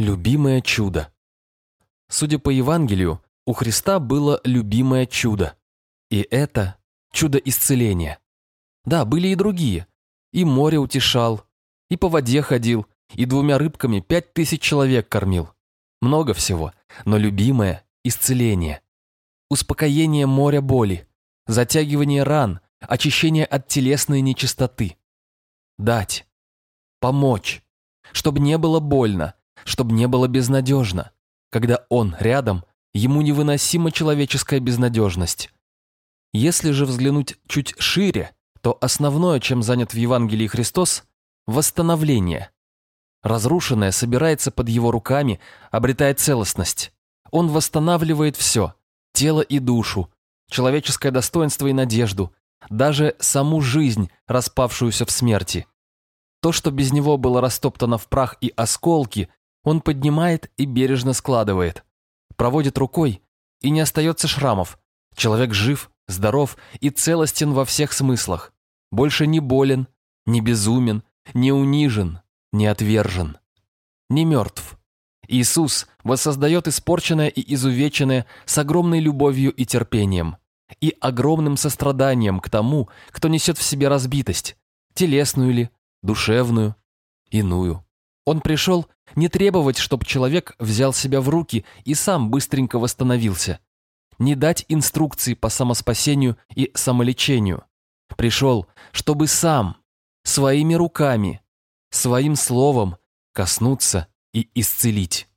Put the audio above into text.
Любимое чудо. Судя по Евангелию, у Христа было любимое чудо. И это чудо исцеления. Да, были и другие. И море утешал, и по воде ходил, и двумя рыбками пять тысяч человек кормил. Много всего, но любимое – исцеление. Успокоение моря боли, затягивание ран, очищение от телесной нечистоты. Дать. Помочь. Чтобы не было больно, чтобы не было безнадежно. Когда он рядом, ему невыносима человеческая безнадежность. Если же взглянуть чуть шире, то основное, чем занят в Евангелии Христос – восстановление. Разрушенное собирается под его руками, обретает целостность. Он восстанавливает все – тело и душу, человеческое достоинство и надежду, даже саму жизнь, распавшуюся в смерти. То, что без него было растоптано в прах и осколки, он поднимает и бережно складывает. Проводит рукой, и не остается шрамов. Человек жив, здоров и целостен во всех смыслах. Больше не болен, не безумен, не унижен, не отвержен, не мертв. Иисус воссоздает испорченное и изувеченное с огромной любовью и терпением, и огромным состраданием к тому, кто несет в себе разбитость, телесную ли, душевную, иную. Он пришел не требовать, чтобы человек взял себя в руки и сам быстренько восстановился, не дать инструкции по самоспасению и самолечению. Пришел, чтобы сам, своими руками, своим словом коснуться и исцелить.